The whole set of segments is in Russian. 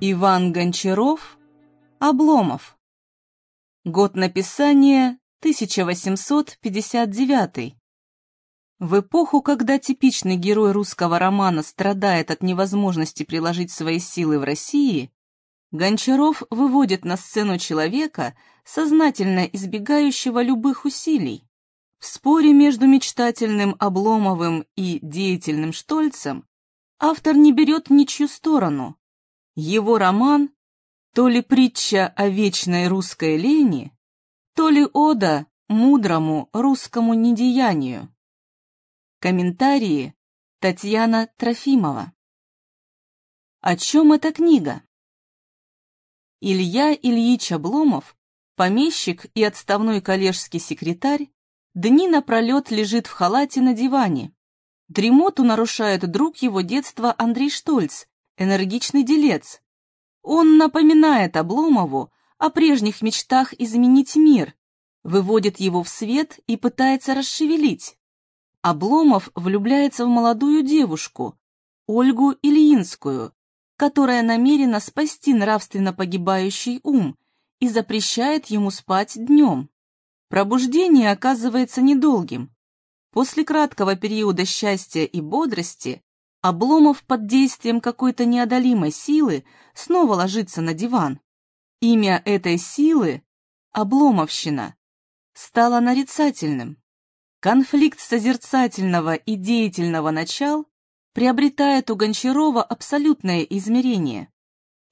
Иван Гончаров Обломов. Год написания 1859 В эпоху, когда типичный герой русского романа страдает от невозможности приложить свои силы в России, Гончаров выводит на сцену человека, сознательно избегающего любых усилий. В споре между мечтательным Обломовым и деятельным Штольцем автор не берет ничью сторону. Его роман то ли притча о вечной русской лени, то ли ода мудрому русскому недеянию. Комментарии Татьяна Трофимова. О чем эта книга? Илья Ильич Обломов, помещик и отставной коллежский секретарь, дни напролет лежит в халате на диване. Дремоту нарушает друг его детства Андрей Штольц, энергичный делец. Он напоминает Обломову о прежних мечтах изменить мир, выводит его в свет и пытается расшевелить. Обломов влюбляется в молодую девушку, Ольгу Ильинскую, которая намерена спасти нравственно погибающий ум и запрещает ему спать днем. Пробуждение оказывается недолгим. После краткого периода счастья и бодрости Обломов под действием какой-то неодолимой силы снова ложится на диван. Имя этой силы — Обломовщина — стало нарицательным. Конфликт созерцательного и деятельного начал приобретает у Гончарова абсолютное измерение.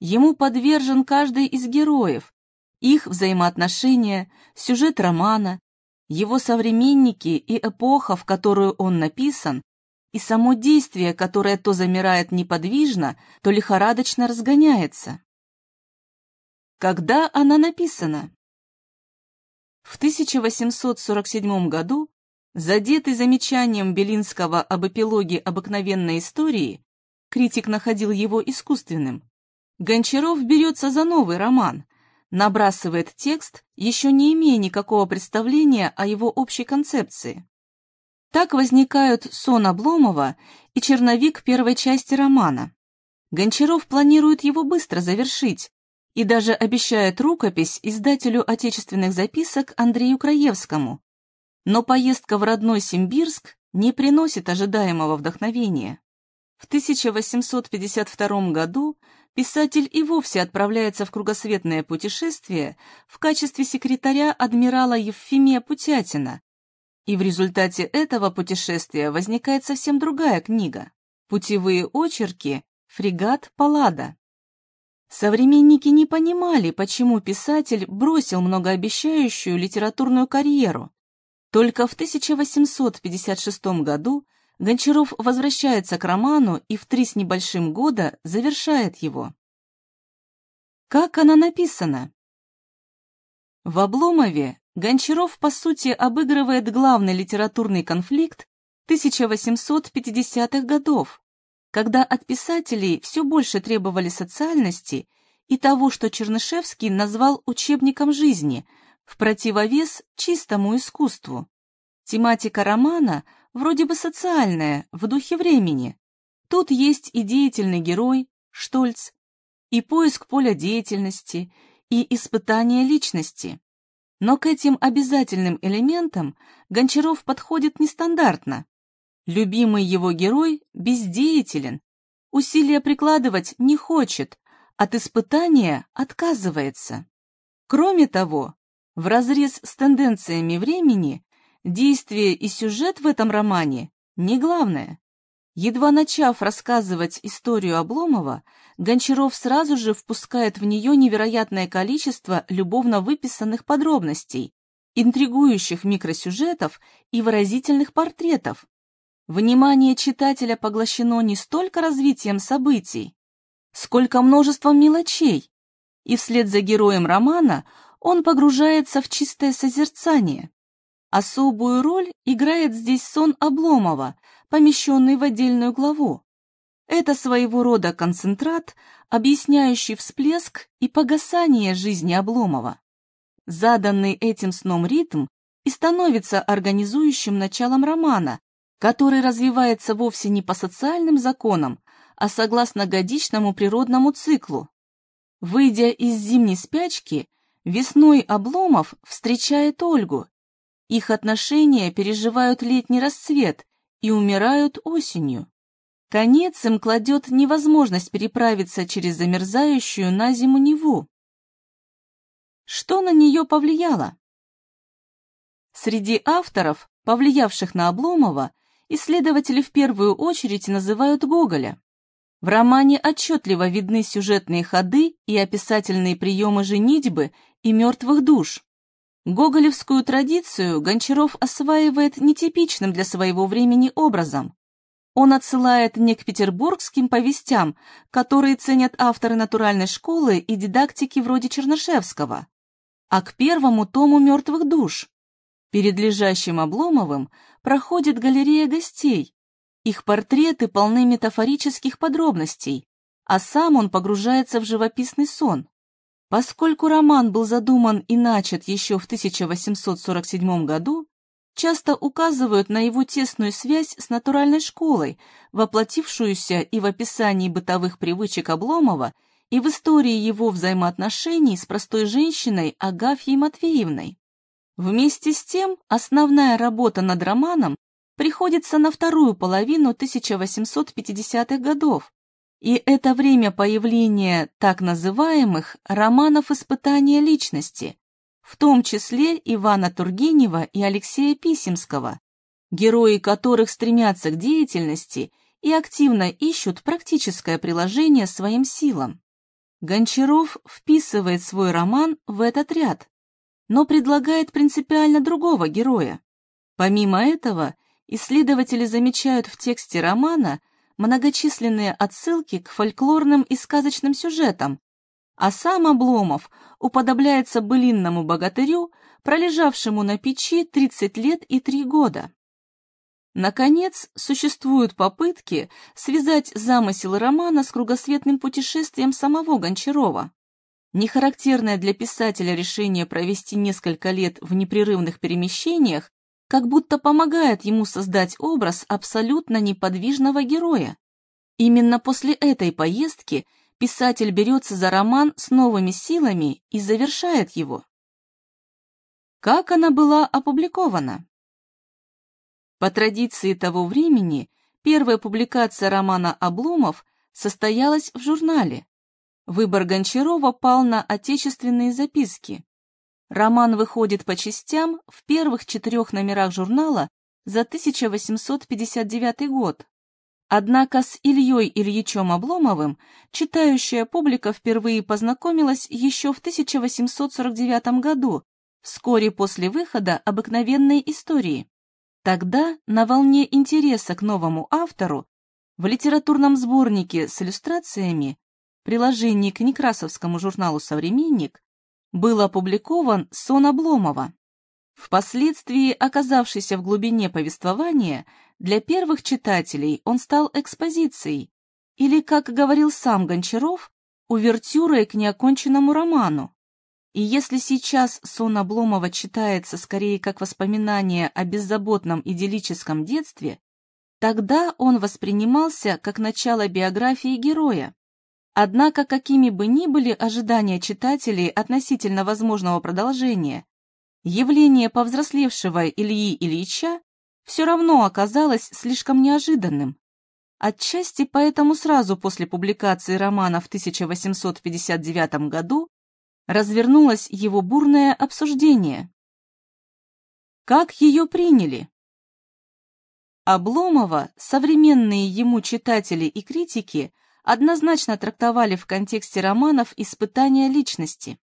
Ему подвержен каждый из героев, их взаимоотношения, сюжет романа, его современники и эпоха, в которую он написан, и само действие, которое то замирает неподвижно, то лихорадочно разгоняется. Когда она написана? В 1847 году Задетый замечанием Белинского об эпилоге обыкновенной истории, критик находил его искусственным. Гончаров берется за новый роман, набрасывает текст, еще не имея никакого представления о его общей концепции. Так возникают сон Обломова и черновик первой части романа. Гончаров планирует его быстро завершить и даже обещает рукопись издателю отечественных записок Андрею Краевскому, но поездка в родной Симбирск не приносит ожидаемого вдохновения. В 1852 году писатель и вовсе отправляется в кругосветное путешествие в качестве секретаря адмирала Евфимия Путятина, и в результате этого путешествия возникает совсем другая книга «Путевые очерки. Фрегат Паллада». Современники не понимали, почему писатель бросил многообещающую литературную карьеру, только в 1856 году Гончаров возвращается к роману и в три с небольшим года завершает его. Как она написана? В Обломове Гончаров, по сути, обыгрывает главный литературный конфликт 1850-х годов, когда от писателей все больше требовали социальности и того, что Чернышевский назвал учебником жизни – в противовес чистому искусству. Тематика романа вроде бы социальная, в духе времени. Тут есть и деятельный герой, Штольц, и поиск поля деятельности, и испытание личности. Но к этим обязательным элементам Гончаров подходит нестандартно. Любимый его герой бездеятелен, усилия прикладывать не хочет, от испытания отказывается. Кроме того, Вразрез с тенденциями времени, действие и сюжет в этом романе не главное. Едва начав рассказывать историю Обломова, Гончаров сразу же впускает в нее невероятное количество любовно выписанных подробностей, интригующих микросюжетов и выразительных портретов. Внимание читателя поглощено не столько развитием событий, сколько множеством мелочей, и вслед за героем романа он погружается в чистое созерцание. Особую роль играет здесь сон Обломова, помещенный в отдельную главу. Это своего рода концентрат, объясняющий всплеск и погасание жизни Обломова. Заданный этим сном ритм и становится организующим началом романа, который развивается вовсе не по социальным законам, а согласно годичному природному циклу. Выйдя из зимней спячки, весной Обломов встречает Ольгу. Их отношения переживают летний расцвет и умирают осенью. Конец им кладет невозможность переправиться через замерзающую на зиму Неву. Что на нее повлияло? Среди авторов, повлиявших на Обломова, исследователи в первую очередь называют Гоголя. В романе отчетливо видны сюжетные ходы и описательные приемы женитьбы и мертвых душ. Гоголевскую традицию Гончаров осваивает нетипичным для своего времени образом. Он отсылает не к петербургским повестям, которые ценят авторы натуральной школы и дидактики вроде Чернышевского, а к первому тому «Мертвых душ», Перед лежащим Обломовым проходит галерея гостей. Их портреты полны метафорических подробностей, а сам он погружается в живописный сон. Поскольку роман был задуман и начат еще в 1847 году, часто указывают на его тесную связь с натуральной школой, воплотившуюся и в описании бытовых привычек Обломова, и в истории его взаимоотношений с простой женщиной Агафьей Матвеевной. Вместе с тем, основная работа над романом приходится на вторую половину 1850-х годов, и это время появления так называемых романов испытания личности, в том числе Ивана Тургенева и Алексея Писемского, герои которых стремятся к деятельности и активно ищут практическое приложение своим силам. Гончаров вписывает свой роман в этот ряд, но предлагает принципиально другого героя. Помимо этого, исследователи замечают в тексте романа многочисленные отсылки к фольклорным и сказочным сюжетам, а сам Обломов уподобляется былинному богатырю, пролежавшему на печи 30 лет и 3 года. Наконец, существуют попытки связать замысел романа с кругосветным путешествием самого Гончарова. Нехарактерное для писателя решение провести несколько лет в непрерывных перемещениях как будто помогает ему создать образ абсолютно неподвижного героя. Именно после этой поездки писатель берется за роман с новыми силами и завершает его. Как она была опубликована? По традиции того времени, первая публикация романа «Обломов» состоялась в журнале, Выбор Гончарова пал на отечественные записки. Роман выходит по частям в первых четырех номерах журнала за 1859 год. Однако с Ильей Ильичем Обломовым читающая публика впервые познакомилась еще в 1849 году, вскоре после выхода обыкновенной истории. Тогда, на волне интереса к новому автору, в литературном сборнике с иллюстрациями приложении к Некрасовскому журналу «Современник» был опубликован сон Обломова. Впоследствии, оказавшийся в глубине повествования, для первых читателей он стал экспозицией, или, как говорил сам Гончаров, увертюрой к неоконченному роману. И если сейчас сон Обломова читается скорее как воспоминание о беззаботном идиллическом детстве, тогда он воспринимался как начало биографии героя, Однако, какими бы ни были ожидания читателей относительно возможного продолжения, явление повзрослевшего Ильи Ильича все равно оказалось слишком неожиданным. Отчасти поэтому сразу после публикации романа в 1859 году развернулось его бурное обсуждение. Как ее приняли? Обломова современные ему читатели и критики – однозначно трактовали в контексте романов испытания личности.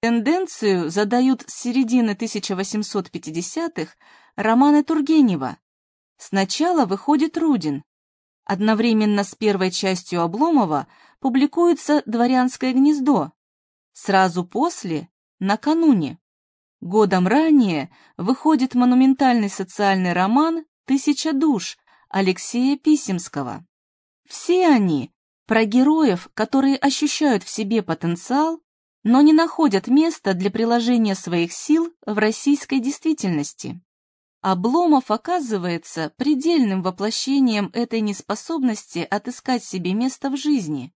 Тенденцию задают с середины 1850-х романы Тургенева. Сначала выходит Рудин. Одновременно с первой частью Обломова публикуется «Дворянское гнездо». Сразу после, накануне. Годом ранее выходит монументальный социальный роман «Тысяча душ» Алексея Писемского. Все они про героев, которые ощущают в себе потенциал, но не находят места для приложения своих сил в российской действительности. Обломов оказывается предельным воплощением этой неспособности отыскать себе место в жизни.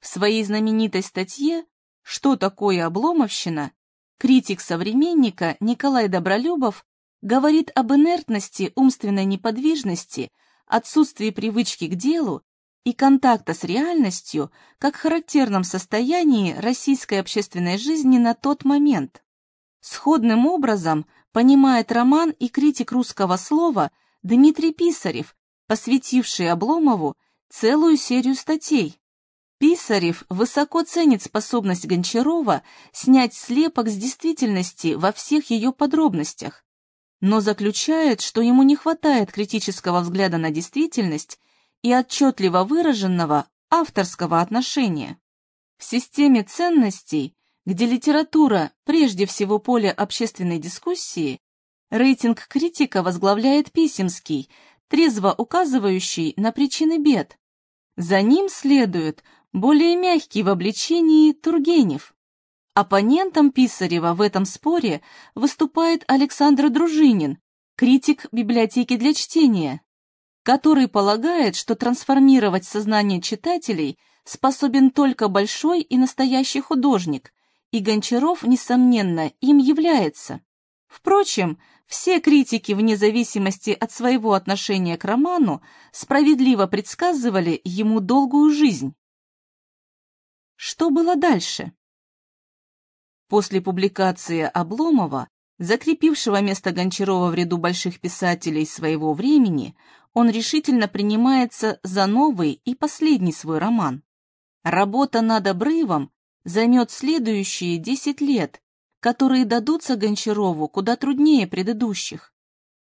В своей знаменитой статье «Что такое обломовщина» критик современника Николай Добролюбов говорит об инертности, умственной неподвижности, отсутствии привычки к делу и контакта с реальностью как характерном состоянии российской общественной жизни на тот момент. Сходным образом понимает роман и критик русского слова Дмитрий Писарев, посвятивший Обломову целую серию статей. Писарев высоко ценит способность Гончарова снять слепок с действительности во всех ее подробностях, но заключает, что ему не хватает критического взгляда на действительность и отчетливо выраженного авторского отношения. В системе ценностей, где литература прежде всего поле общественной дискуссии, рейтинг критика возглавляет Писемский, трезво указывающий на причины бед. За ним следует более мягкий в обличении Тургенев. Оппонентом Писарева в этом споре выступает Александр Дружинин, критик библиотеки для чтения, который полагает, что трансформировать сознание читателей способен только большой и настоящий художник, и Гончаров, несомненно, им является. Впрочем, все критики, вне зависимости от своего отношения к роману, справедливо предсказывали ему долгую жизнь. Что было дальше? После публикации Обломова, закрепившего место Гончарова в ряду больших писателей своего времени, он решительно принимается за новый и последний свой роман. Работа над обрывом займет следующие 10 лет, которые дадутся Гончарову куда труднее предыдущих.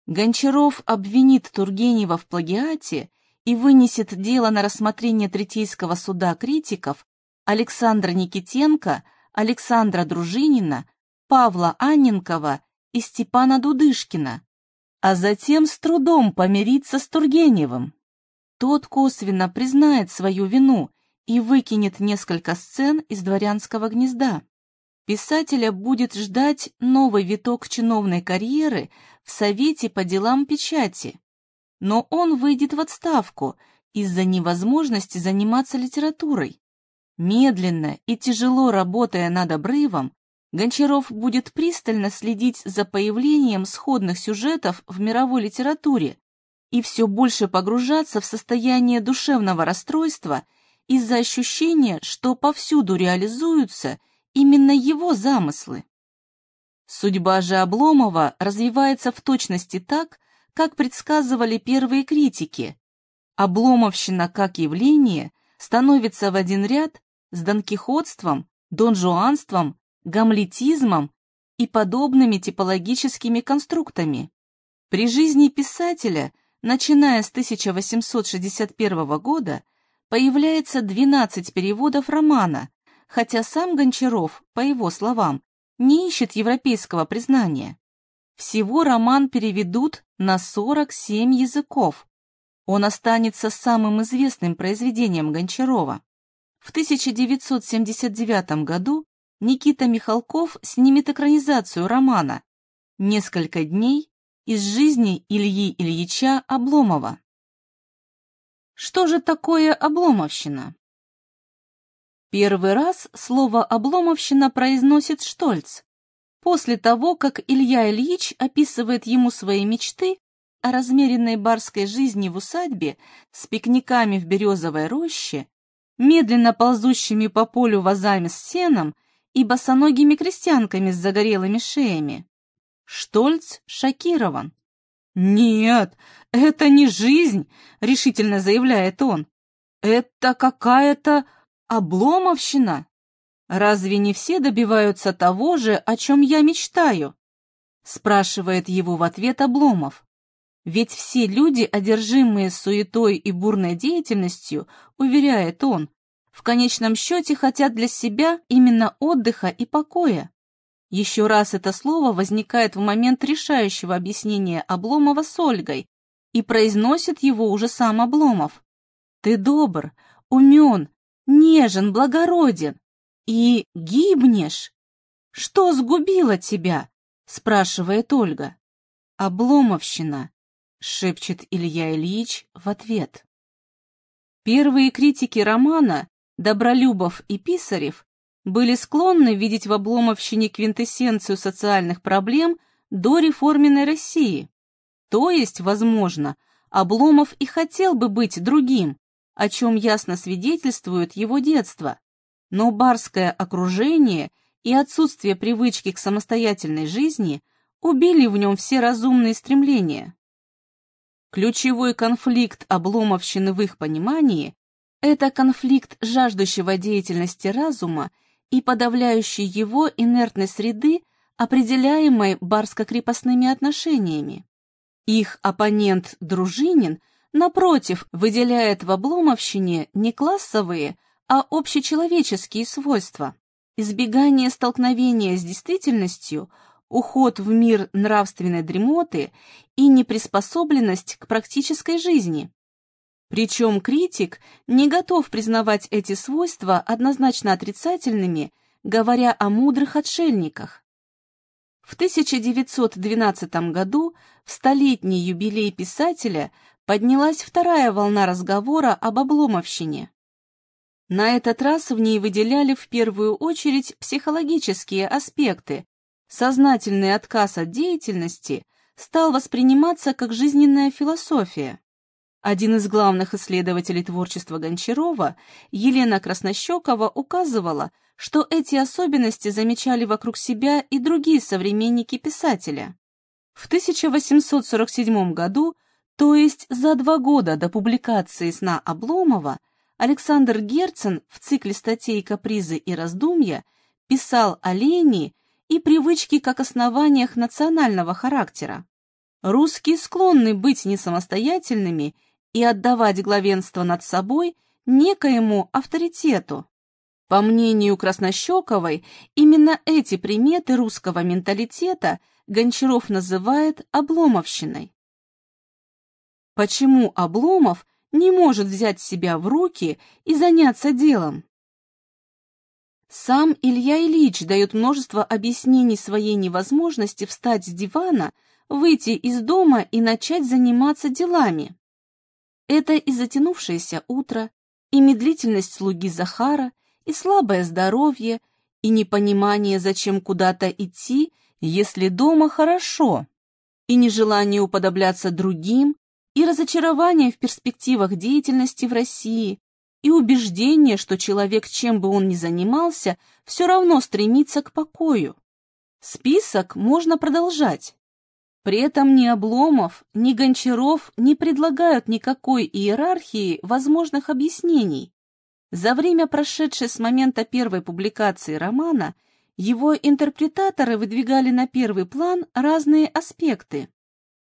Гончаров обвинит Тургенева в плагиате и вынесет дело на рассмотрение Третейского суда критиков Александра Никитенко – Александра Дружинина, Павла Анненкова и Степана Дудышкина, а затем с трудом помириться с Тургеневым. Тот косвенно признает свою вину и выкинет несколько сцен из дворянского гнезда. Писателя будет ждать новый виток чиновной карьеры в Совете по делам печати. Но он выйдет в отставку из-за невозможности заниматься литературой. Медленно и тяжело работая над обрывом, Гончаров будет пристально следить за появлением сходных сюжетов в мировой литературе и все больше погружаться в состояние душевного расстройства из-за ощущения, что повсюду реализуются именно его замыслы. Судьба же Обломова развивается в точности так, как предсказывали первые критики. Обломовщина как явление становится в один ряд с донкихотством, донжуанством, гамлетизмом и подобными типологическими конструктами. При жизни писателя, начиная с 1861 года, появляется 12 переводов романа, хотя сам Гончаров, по его словам, не ищет европейского признания. Всего роман переведут на 47 языков. Он останется самым известным произведением Гончарова. В 1979 году Никита Михалков снимет экранизацию романа «Несколько дней из жизни Ильи Ильича Обломова». Что же такое обломовщина? Первый раз слово «обломовщина» произносит Штольц, после того, как Илья Ильич описывает ему свои мечты о размеренной барской жизни в усадьбе с пикниками в березовой роще медленно ползущими по полю вазами с сеном и босоногими крестьянками с загорелыми шеями. Штольц шокирован. «Нет, это не жизнь», — решительно заявляет он. «Это какая-то обломовщина. Разве не все добиваются того же, о чем я мечтаю?» спрашивает его в ответ Обломов. Ведь все люди, одержимые суетой и бурной деятельностью, уверяет он, в конечном счете хотят для себя именно отдыха и покоя. Еще раз это слово возникает в момент решающего объяснения Обломова с Ольгой, и произносит его уже сам Обломов. «Ты добр, умен, нежен, благороден. И гибнешь? Что сгубило тебя? спрашивает Ольга. Обломовщина, шепчет Илья Ильич в ответ. Первые критики романа, Добролюбов и Писарев, были склонны видеть в Обломовщине квинтэссенцию социальных проблем до реформенной России. То есть, возможно, Обломов и хотел бы быть другим, о чем ясно свидетельствует его детство. Но барское окружение и отсутствие привычки к самостоятельной жизни убили в нем все разумные стремления. Ключевой конфликт обломовщины в их понимании – это конфликт жаждущего деятельности разума и подавляющей его инертной среды, определяемой барско-крепостными отношениями. Их оппонент Дружинин, напротив, выделяет в обломовщине не классовые, а общечеловеческие свойства. Избегание столкновения с действительностью – уход в мир нравственной дремоты и неприспособленность к практической жизни. Причем критик не готов признавать эти свойства однозначно отрицательными, говоря о мудрых отшельниках. В 1912 году, в столетний юбилей писателя, поднялась вторая волна разговора об обломовщине. На этот раз в ней выделяли в первую очередь психологические аспекты, сознательный отказ от деятельности стал восприниматься как жизненная философия. Один из главных исследователей творчества Гончарова, Елена Краснощекова, указывала, что эти особенности замечали вокруг себя и другие современники писателя. В 1847 году, то есть за два года до публикации «Сна Обломова», Александр Герцен в цикле статей «Капризы и раздумья» писал о лени и привычки как основаниях национального характера. Русские склонны быть несамостоятельными и отдавать главенство над собой некоему авторитету. По мнению Краснощековой, именно эти приметы русского менталитета Гончаров называет обломовщиной. Почему Обломов не может взять себя в руки и заняться делом? Сам Илья Ильич дает множество объяснений своей невозможности встать с дивана, выйти из дома и начать заниматься делами. Это и затянувшееся утро, и медлительность слуги Захара, и слабое здоровье, и непонимание, зачем куда-то идти, если дома хорошо, и нежелание уподобляться другим, и разочарование в перспективах деятельности в России, и убеждение, что человек, чем бы он ни занимался, все равно стремится к покою. Список можно продолжать. При этом ни Обломов, ни Гончаров не предлагают никакой иерархии возможных объяснений. За время, прошедшее с момента первой публикации романа, его интерпретаторы выдвигали на первый план разные аспекты.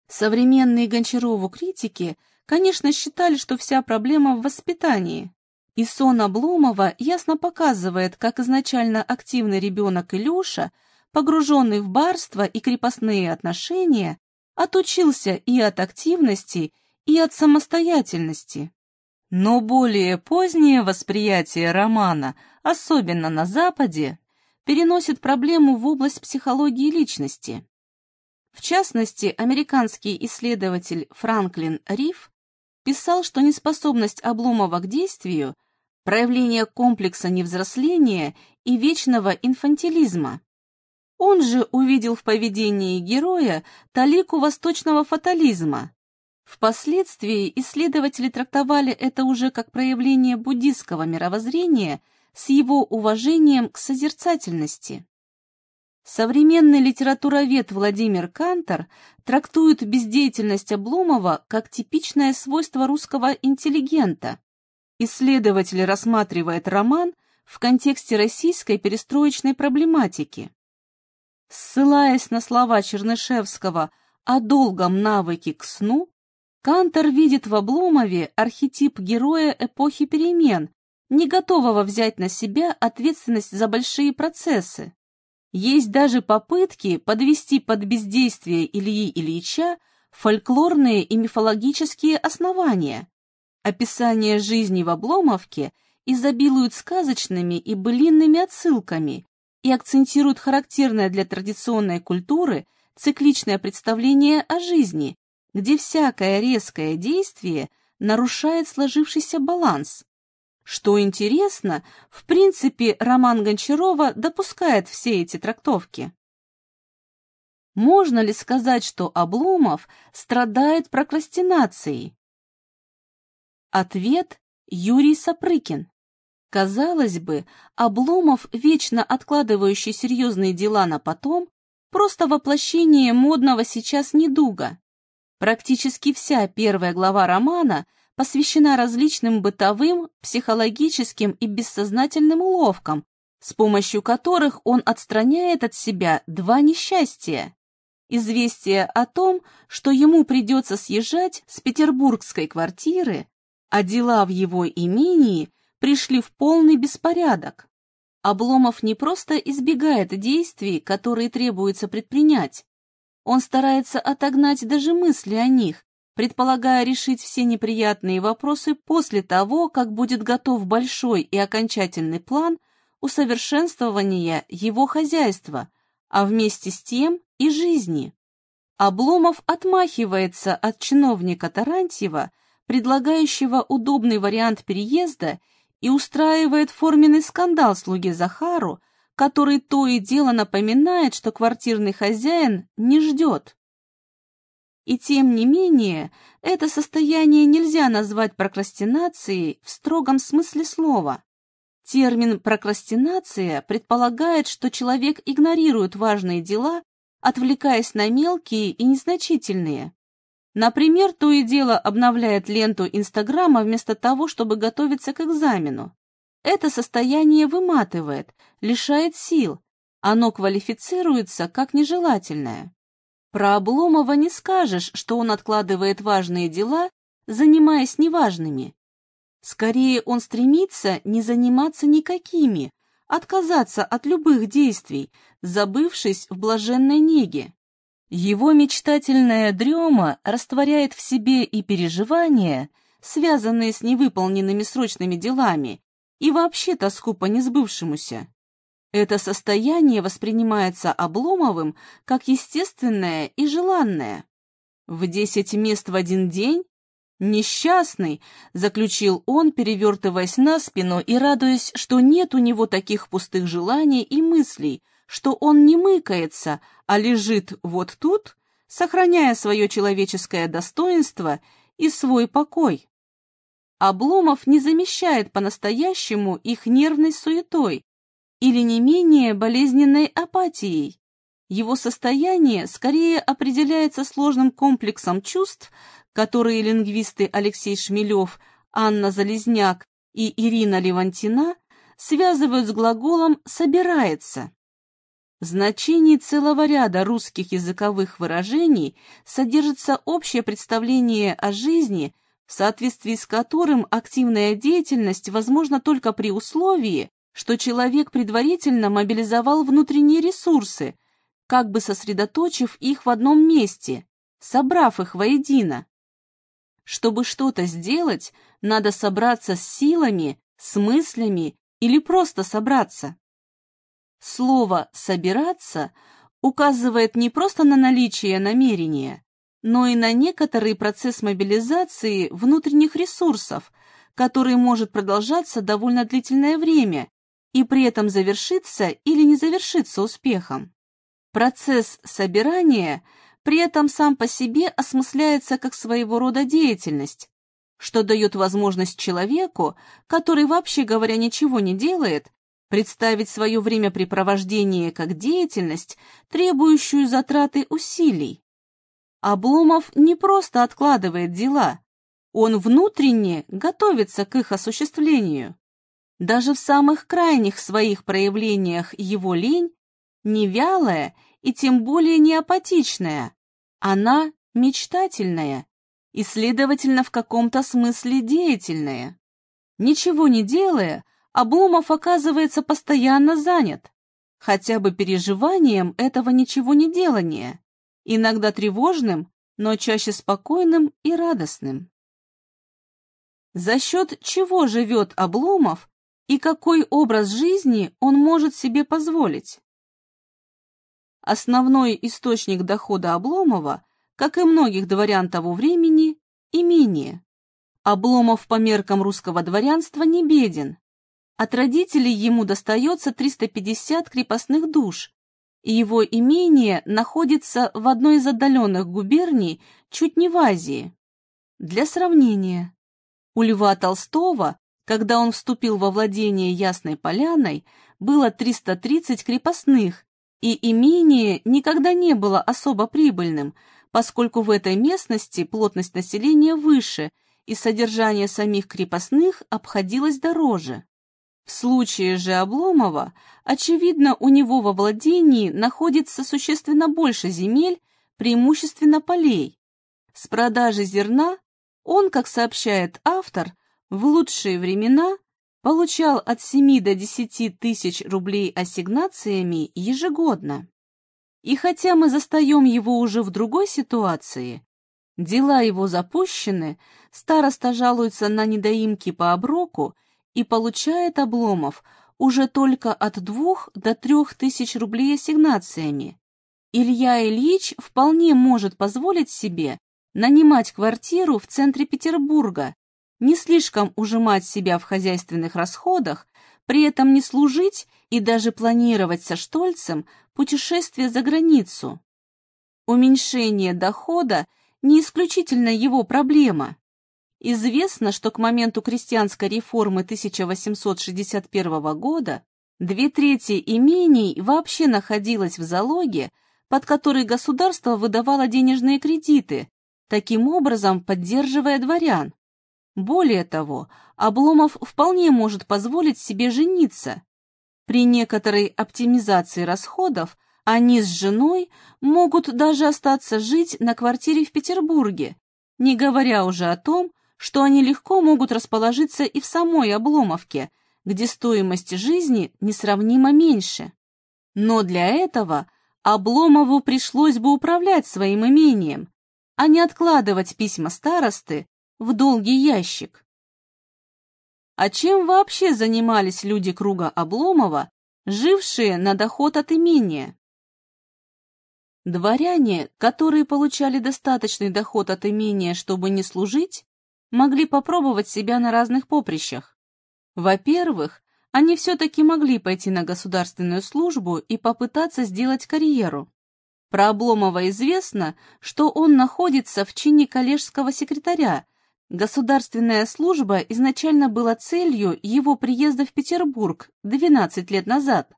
Современные Гончарову критики, конечно, считали, что вся проблема в воспитании, и сон Обломова ясно показывает, как изначально активный ребенок Илюша, погруженный в барство и крепостные отношения, отучился и от активности, и от самостоятельности. Но более позднее восприятие романа, особенно на Западе, переносит проблему в область психологии личности. В частности, американский исследователь Франклин Риф писал, что неспособность Обломова к действию – проявление комплекса невзросления и вечного инфантилизма. Он же увидел в поведении героя талику восточного фатализма. Впоследствии исследователи трактовали это уже как проявление буддистского мировоззрения с его уважением к созерцательности. Современный литературовед Владимир Кантор трактует бездеятельность Обломова как типичное свойство русского интеллигента. Исследователь рассматривает роман в контексте российской перестроечной проблематики. Ссылаясь на слова Чернышевского о долгом навыке к сну, Кантор видит в Обломове архетип героя эпохи перемен, не готового взять на себя ответственность за большие процессы. Есть даже попытки подвести под бездействие Ильи Ильича фольклорные и мифологические основания. Описание жизни в Обломовке изобилуют сказочными и былинными отсылками и акцентируют характерное для традиционной культуры цикличное представление о жизни, где всякое резкое действие нарушает сложившийся баланс. Что интересно, в принципе, роман Гончарова допускает все эти трактовки. Можно ли сказать, что Обломов страдает прокрастинацией? Ответ – Юрий Сапрыкин. Казалось бы, Обломов, вечно откладывающий серьезные дела на потом, просто воплощение модного сейчас недуга. Практически вся первая глава романа посвящена различным бытовым, психологическим и бессознательным уловкам, с помощью которых он отстраняет от себя два несчастья. Известие о том, что ему придется съезжать с петербургской квартиры, а дела в его имении пришли в полный беспорядок. Обломов не просто избегает действий, которые требуется предпринять. Он старается отогнать даже мысли о них, предполагая решить все неприятные вопросы после того, как будет готов большой и окончательный план усовершенствования его хозяйства, а вместе с тем и жизни. Обломов отмахивается от чиновника Тарантьева, предлагающего удобный вариант переезда, и устраивает форменный скандал слуге Захару, который то и дело напоминает, что квартирный хозяин не ждет. И тем не менее, это состояние нельзя назвать прокрастинацией в строгом смысле слова. Термин «прокрастинация» предполагает, что человек игнорирует важные дела, отвлекаясь на мелкие и незначительные. Например, то и дело обновляет ленту Инстаграма вместо того, чтобы готовиться к экзамену. Это состояние выматывает, лишает сил, оно квалифицируется как нежелательное. Про Обломова не скажешь, что он откладывает важные дела, занимаясь неважными. Скорее он стремится не заниматься никакими, отказаться от любых действий, забывшись в блаженной неге. Его мечтательная дрема растворяет в себе и переживания, связанные с невыполненными срочными делами, и вообще тоску по несбывшемуся. Это состояние воспринимается Обломовым как естественное и желанное. В десять мест в один день «Несчастный», — заключил он, перевертываясь на спину и радуясь, что нет у него таких пустых желаний и мыслей, что он не мыкается, а лежит вот тут, сохраняя свое человеческое достоинство и свой покой. Обломов не замещает по-настоящему их нервной суетой или не менее болезненной апатией. Его состояние скорее определяется сложным комплексом чувств, которые лингвисты Алексей Шмелев, Анна Залезняк и Ирина Левантина связывают с глаголом «собирается». Значении целого ряда русских языковых выражений содержится общее представление о жизни, в соответствии с которым активная деятельность возможна только при условии, что человек предварительно мобилизовал внутренние ресурсы, как бы сосредоточив их в одном месте, собрав их воедино. Чтобы что-то сделать, надо собраться с силами, с мыслями или просто собраться. Слово «собираться» указывает не просто на наличие намерения, но и на некоторый процесс мобилизации внутренних ресурсов, который может продолжаться довольно длительное время и при этом завершиться или не завершиться успехом. Процесс собирания – при этом сам по себе осмысляется как своего рода деятельность, что дает возможность человеку, который вообще говоря ничего не делает, представить свое времяпрепровождение как деятельность, требующую затраты усилий. Обломов не просто откладывает дела, он внутренне готовится к их осуществлению. Даже в самых крайних своих проявлениях его лень не вялая и тем более не апатичная. Она мечтательная и, следовательно, в каком-то смысле деятельная. Ничего не делая, Обломов оказывается постоянно занят, хотя бы переживанием этого ничего не делания, иногда тревожным, но чаще спокойным и радостным. За счет чего живет Обломов, и какой образ жизни он может себе позволить. Основной источник дохода Обломова, как и многих дворян того времени, имение. Обломов по меркам русского дворянства не беден. От родителей ему достается 350 крепостных душ, и его имение находится в одной из отдаленных губерний, чуть не в Азии. Для сравнения, у Льва Толстого, когда он вступил во владение Ясной Поляной, было 330 крепостных, и имение никогда не было особо прибыльным, поскольку в этой местности плотность населения выше, и содержание самих крепостных обходилось дороже. В случае же Обломова, очевидно, у него во владении находится существенно больше земель, преимущественно полей. С продажи зерна он, как сообщает автор, в лучшие времена получал от 7 до 10 тысяч рублей ассигнациями ежегодно. И хотя мы застаем его уже в другой ситуации, дела его запущены, староста жалуется на недоимки по оброку и получает обломов уже только от двух до трех тысяч рублей ассигнациями. Илья Ильич вполне может позволить себе нанимать квартиру в центре Петербурга, не слишком ужимать себя в хозяйственных расходах, при этом не служить и даже планировать со Штольцем путешествие за границу. Уменьшение дохода не исключительно его проблема. Известно, что к моменту крестьянской реформы 1861 года две трети имений вообще находилось в залоге, под который государство выдавало денежные кредиты, таким образом поддерживая дворян. Более того, Обломов вполне может позволить себе жениться. При некоторой оптимизации расходов они с женой могут даже остаться жить на квартире в Петербурге, не говоря уже о том, что они легко могут расположиться и в самой Обломовке, где стоимость жизни несравнимо меньше. Но для этого Обломову пришлось бы управлять своим имением, а не откладывать письма старосты в долгий ящик. А чем вообще занимались люди круга Обломова, жившие на доход от имения? Дворяне, которые получали достаточный доход от имения, чтобы не служить, могли попробовать себя на разных поприщах. Во-первых, они все-таки могли пойти на государственную службу и попытаться сделать карьеру. Про Обломова известно, что он находится в чине коллежского секретаря. Государственная служба изначально была целью его приезда в Петербург 12 лет назад.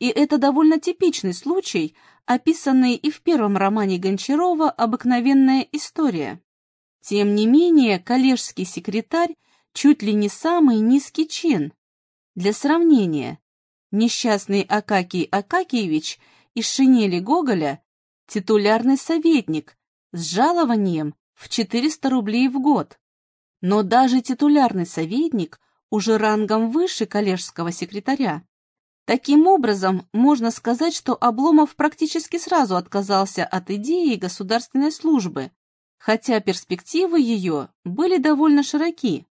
И это довольно типичный случай, описанный и в первом романе Гончарова «Обыкновенная история». Тем не менее, коллежский секретарь чуть ли не самый низкий чин. Для сравнения, несчастный Акакий Акакиевич из шинели Гоголя – титулярный советник с жалованием в 400 рублей в год. Но даже титулярный советник уже рангом выше коллежского секретаря. Таким образом, можно сказать, что Обломов практически сразу отказался от идеи государственной службы, хотя перспективы ее были довольно широки.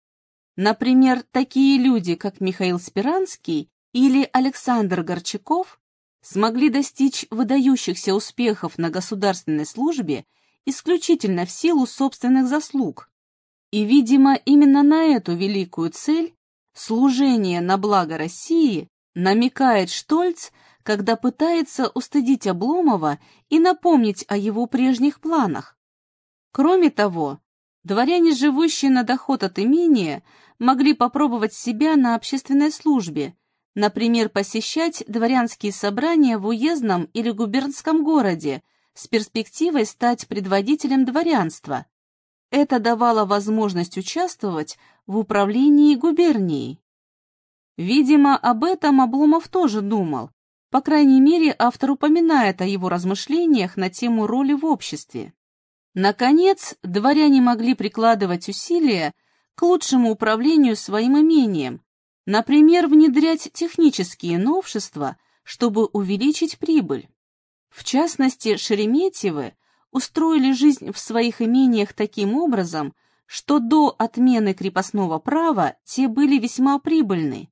Например, такие люди, как Михаил Спиранский или Александр Горчаков, смогли достичь выдающихся успехов на государственной службе исключительно в силу собственных заслуг. И, видимо, именно на эту великую цель служение на благо России намекает Штольц, когда пытается устыдить Обломова и напомнить о его прежних планах. Кроме того, дворяне, живущие на доход от имения, могли попробовать себя на общественной службе, например, посещать дворянские собрания в уездном или губернском городе с перспективой стать предводителем дворянства. Это давало возможность участвовать в управлении губернией. Видимо, об этом Обломов тоже думал. По крайней мере, автор упоминает о его размышлениях на тему роли в обществе. Наконец, дворяне могли прикладывать усилия к лучшему управлению своим имением, например, внедрять технические новшества, чтобы увеличить прибыль. В частности, Шереметьевы устроили жизнь в своих имениях таким образом, что до отмены крепостного права те были весьма прибыльны.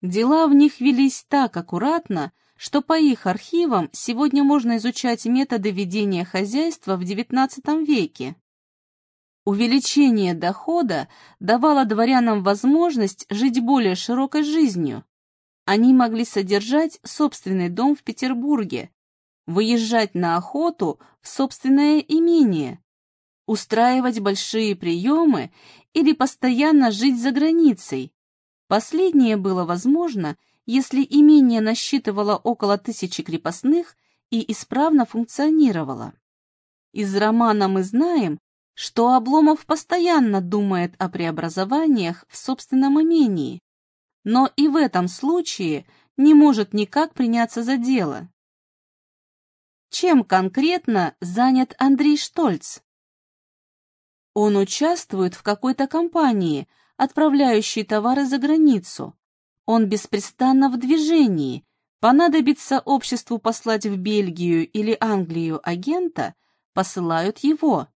Дела в них велись так аккуратно, что по их архивам сегодня можно изучать методы ведения хозяйства в XIX веке. Увеличение дохода давало дворянам возможность жить более широкой жизнью. Они могли содержать собственный дом в Петербурге, выезжать на охоту в собственное имение, устраивать большие приемы или постоянно жить за границей. Последнее было возможно, если имение насчитывало около тысячи крепостных и исправно функционировало. Из романа мы знаем, что Обломов постоянно думает о преобразованиях в собственном имении, но и в этом случае не может никак приняться за дело. Чем конкретно занят Андрей Штольц? Он участвует в какой-то компании, отправляющей товары за границу. Он беспрестанно в движении. Понадобится обществу послать в Бельгию или Англию агента, посылают его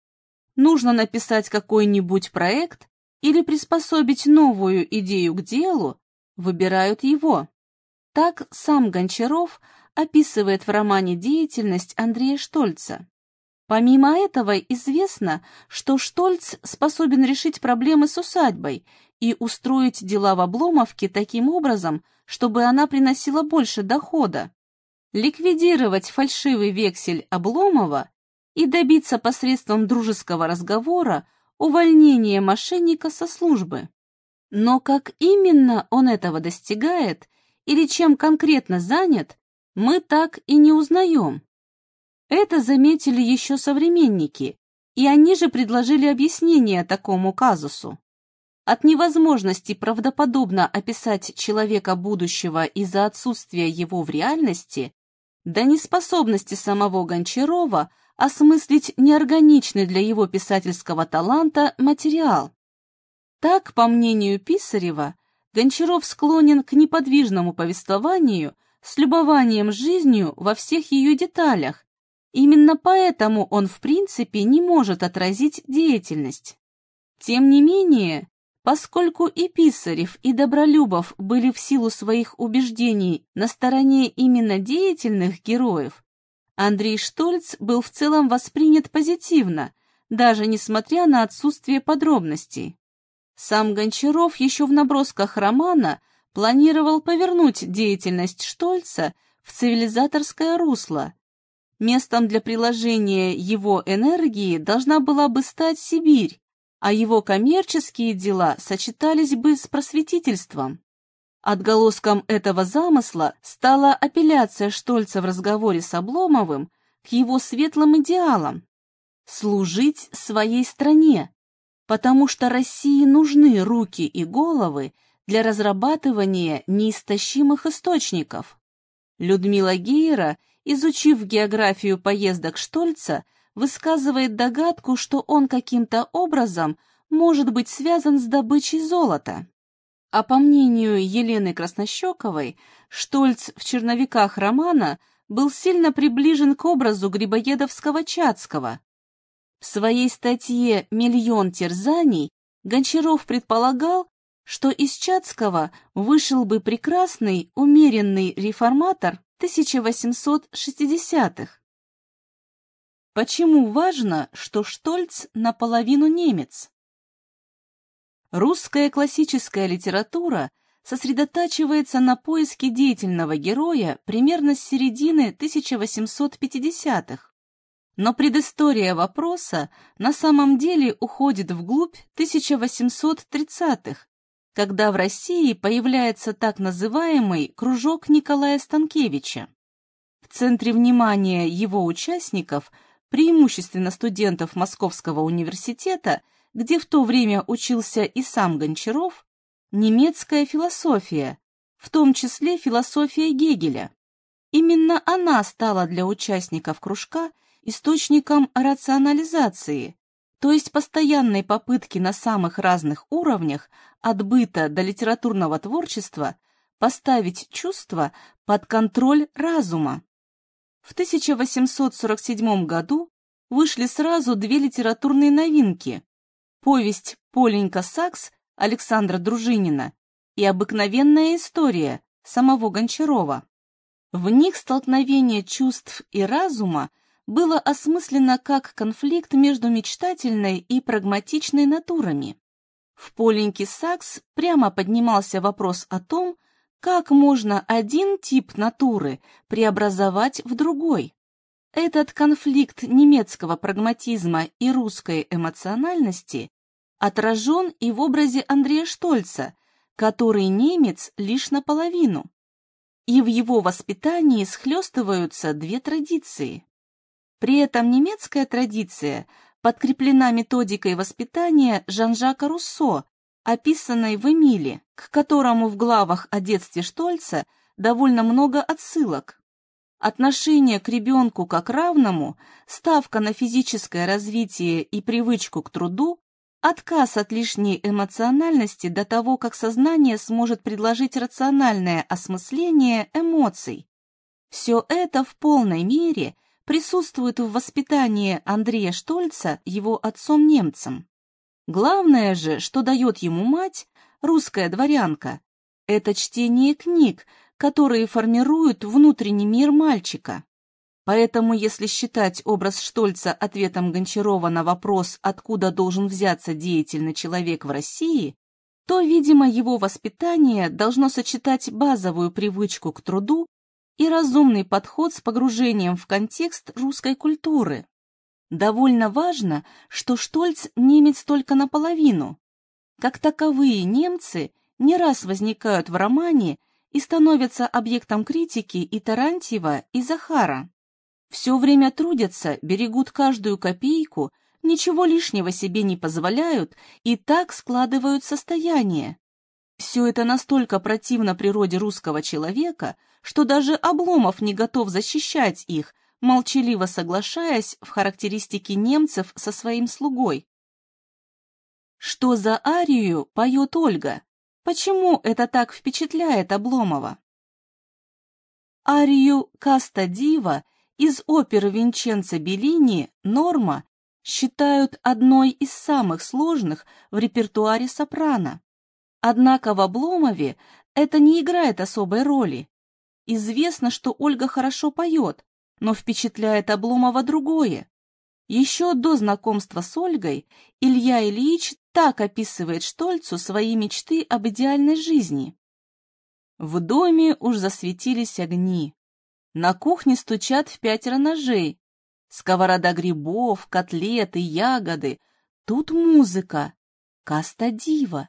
нужно написать какой-нибудь проект или приспособить новую идею к делу, выбирают его. Так сам Гончаров описывает в романе деятельность Андрея Штольца. Помимо этого известно, что Штольц способен решить проблемы с усадьбой и устроить дела в Обломовке таким образом, чтобы она приносила больше дохода. Ликвидировать фальшивый вексель Обломова и добиться посредством дружеского разговора увольнения мошенника со службы. Но как именно он этого достигает или чем конкретно занят, мы так и не узнаем. Это заметили еще современники, и они же предложили объяснение такому казусу. От невозможности правдоподобно описать человека будущего из-за отсутствия его в реальности до неспособности самого Гончарова – осмыслить неорганичный для его писательского таланта материал. Так, по мнению Писарева, Гончаров склонен к неподвижному повествованию с любованием жизнью во всех ее деталях. Именно поэтому он в принципе не может отразить деятельность. Тем не менее, поскольку и Писарев, и Добролюбов были в силу своих убеждений на стороне именно деятельных героев, Андрей Штольц был в целом воспринят позитивно, даже несмотря на отсутствие подробностей. Сам Гончаров еще в набросках романа планировал повернуть деятельность Штольца в цивилизаторское русло. Местом для приложения его энергии должна была бы стать Сибирь, а его коммерческие дела сочетались бы с просветительством. Отголоском этого замысла стала апелляция Штольца в разговоре с Обломовым к его светлым идеалам – служить своей стране, потому что России нужны руки и головы для разрабатывания неистощимых источников. Людмила Гейра, изучив географию поездок Штольца, высказывает догадку, что он каким-то образом может быть связан с добычей золота. А по мнению Елены Краснощековой, Штольц в черновиках романа был сильно приближен к образу Грибоедовского Чацкого. В своей статье «Миллион терзаний» Гончаров предполагал, что из Чацкого вышел бы прекрасный, умеренный реформатор 1860-х. Почему важно, что Штольц наполовину немец? Русская классическая литература сосредотачивается на поиске деятельного героя примерно с середины 1850-х. Но предыстория вопроса на самом деле уходит вглубь 1830-х, когда в России появляется так называемый кружок Николая Станкевича. В центре внимания его участников, преимущественно студентов Московского университета – где в то время учился и сам Гончаров, немецкая философия, в том числе философия Гегеля. Именно она стала для участников кружка источником рационализации, то есть постоянной попытки на самых разных уровнях, от быта до литературного творчества, поставить чувства под контроль разума. В 1847 году вышли сразу две литературные новинки повесть «Поленька Сакс» Александра Дружинина и обыкновенная история самого Гончарова. В них столкновение чувств и разума было осмысленно как конфликт между мечтательной и прагматичной натурами. В Поленьке Сакс прямо поднимался вопрос о том, как можно один тип натуры преобразовать в другой. Этот конфликт немецкого прагматизма и русской эмоциональности отражен и в образе Андрея Штольца, который немец лишь наполовину. И в его воспитании схлестываются две традиции. При этом немецкая традиция подкреплена методикой воспитания Жан-Жака Руссо, описанной в «Эмиле», к которому в главах о детстве Штольца довольно много отсылок. Отношение к ребенку как равному, ставка на физическое развитие и привычку к труду, отказ от лишней эмоциональности до того, как сознание сможет предложить рациональное осмысление эмоций. Все это в полной мере присутствует в воспитании Андрея Штольца его отцом-немцем. Главное же, что дает ему мать, русская дворянка, это чтение книг, которые формируют внутренний мир мальчика. Поэтому, если считать образ Штольца ответом Гончарова на вопрос, откуда должен взяться деятельный человек в России, то, видимо, его воспитание должно сочетать базовую привычку к труду и разумный подход с погружением в контекст русской культуры. Довольно важно, что Штольц немец только наполовину. Как таковые немцы не раз возникают в романе и становятся объектом критики и Тарантьева, и Захара. Все время трудятся, берегут каждую копейку, ничего лишнего себе не позволяют и так складывают состояние. Все это настолько противно природе русского человека, что даже Обломов не готов защищать их, молчаливо соглашаясь в характеристике немцев со своим слугой. Что за арию поет Ольга? Почему это так впечатляет Обломова? Арию «Каста Дива» из оперы Винченцо Беллини «Норма» считают одной из самых сложных в репертуаре сопрано. Однако в Обломове это не играет особой роли. Известно, что Ольга хорошо поет, но впечатляет Обломова другое. Еще до знакомства с Ольгой Илья Ильич так описывает Штольцу свои мечты об идеальной жизни. В доме уж засветились огни. На кухне стучат в пятеро ножей. Сковорода грибов, котлеты, ягоды. Тут музыка. Каста дива.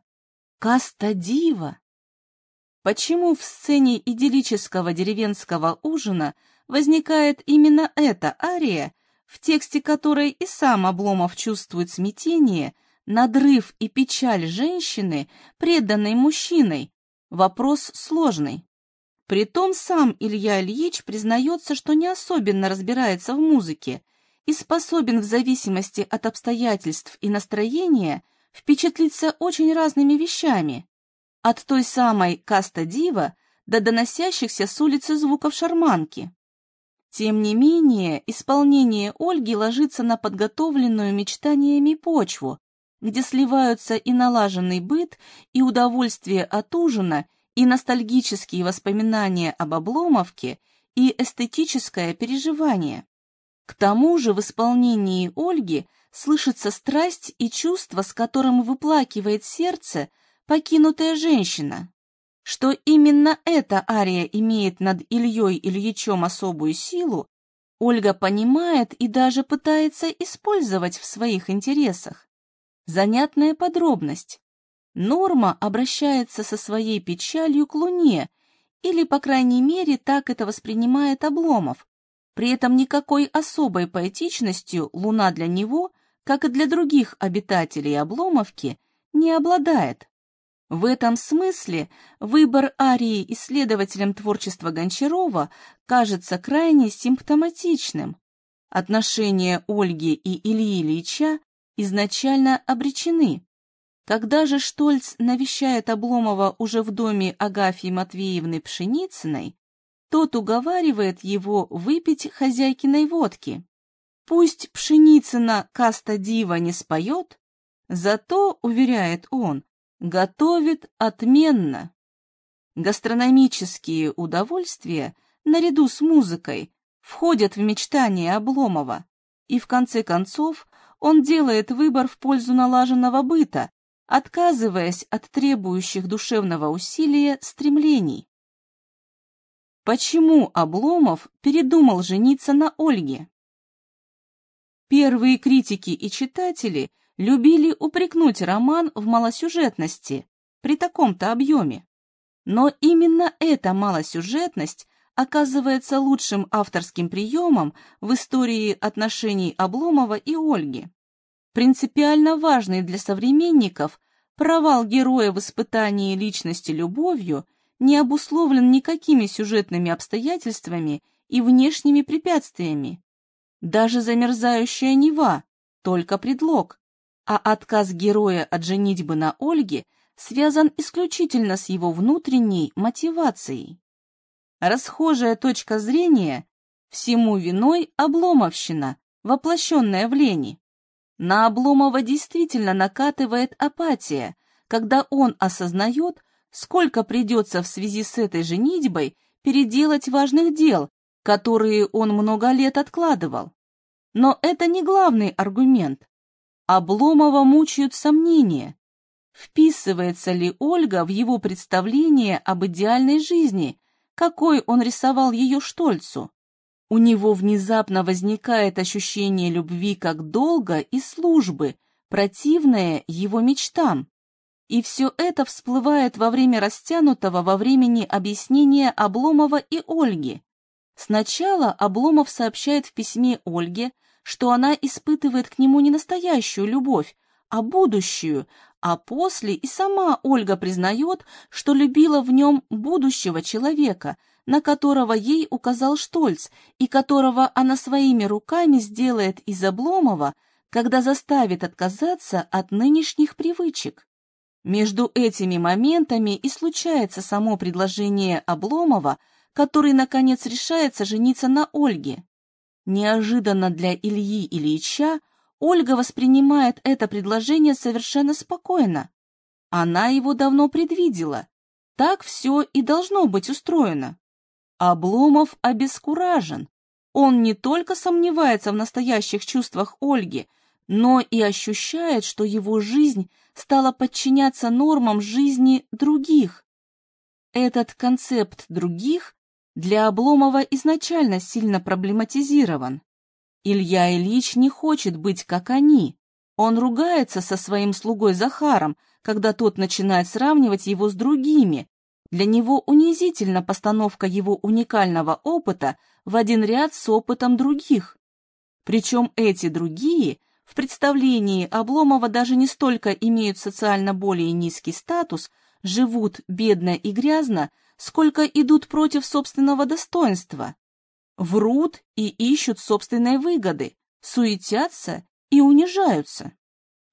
Каста дива. Почему в сцене идиллического деревенского ужина возникает именно эта ария, в тексте которой и сам Обломов чувствует смятение, надрыв и печаль женщины, преданной мужчиной? Вопрос сложный. Притом сам Илья Ильич признается, что не особенно разбирается в музыке и способен в зависимости от обстоятельств и настроения впечатлиться очень разными вещами, от той самой «Каста Дива» до доносящихся с улицы звуков шарманки. Тем не менее, исполнение Ольги ложится на подготовленную мечтаниями почву, где сливаются и налаженный быт, и удовольствие от ужина, и ностальгические воспоминания об Обломовке, и эстетическое переживание. К тому же в исполнении Ольги слышится страсть и чувство, с которым выплакивает сердце покинутая женщина. Что именно эта ария имеет над Ильей Ильичем особую силу, Ольга понимает и даже пытается использовать в своих интересах. Занятная подробность. Норма обращается со своей печалью к Луне, или, по крайней мере, так это воспринимает Обломов. При этом никакой особой поэтичностью Луна для него, как и для других обитателей Обломовки, не обладает. В этом смысле выбор арии исследователем творчества Гончарова кажется крайне симптоматичным. Отношения Ольги и Ильи Ильича изначально обречены. Когда же Штольц навещает Обломова уже в доме Агафьи Матвеевны Пшеницыной, тот уговаривает его выпить хозяйкиной водки. Пусть Пшеницына каста дива не споет, зато, уверяет он, готовит отменно. Гастрономические удовольствия, наряду с музыкой, входят в мечтания Обломова, и в конце концов он делает выбор в пользу налаженного быта, отказываясь от требующих душевного усилия стремлений. Почему Обломов передумал жениться на Ольге? Первые критики и читатели любили упрекнуть роман в малосюжетности при таком-то объеме. Но именно эта малосюжетность оказывается лучшим авторским приемом в истории отношений Обломова и Ольги. Принципиально важный для современников провал героя в испытании личности любовью не обусловлен никакими сюжетными обстоятельствами и внешними препятствиями. Даже замерзающая Нева – только предлог, а отказ героя от женитьбы на Ольге связан исключительно с его внутренней мотивацией. Расхожая точка зрения – всему виной обломовщина, воплощенная в лени. На Обломова действительно накатывает апатия, когда он осознает, сколько придется в связи с этой женитьбой переделать важных дел, которые он много лет откладывал. Но это не главный аргумент. Обломова мучают сомнения. Вписывается ли Ольга в его представление об идеальной жизни, какой он рисовал ее Штольцу. У него внезапно возникает ощущение любви как долга и службы, противное его мечтам. И все это всплывает во время растянутого во времени объяснения Обломова и Ольги. Сначала Обломов сообщает в письме Ольге, что она испытывает к нему не настоящую любовь, а будущую, а после и сама Ольга признает, что любила в нем будущего человека, на которого ей указал Штольц и которого она своими руками сделает из Обломова, когда заставит отказаться от нынешних привычек. Между этими моментами и случается само предложение Обломова, который, наконец, решается жениться на Ольге. Неожиданно для Ильи Ильича Ольга воспринимает это предложение совершенно спокойно. Она его давно предвидела. Так все и должно быть устроено. Обломов обескуражен. Он не только сомневается в настоящих чувствах Ольги, но и ощущает, что его жизнь стала подчиняться нормам жизни других. Этот концепт других для Обломова изначально сильно проблематизирован. Илья Ильич не хочет быть как они. Он ругается со своим слугой Захаром, когда тот начинает сравнивать его с другими. Для него унизительна постановка его уникального опыта в один ряд с опытом других. Причем эти другие в представлении Обломова даже не столько имеют социально более низкий статус, живут бедно и грязно, сколько идут против собственного достоинства врут и ищут собственной выгоды, суетятся и унижаются.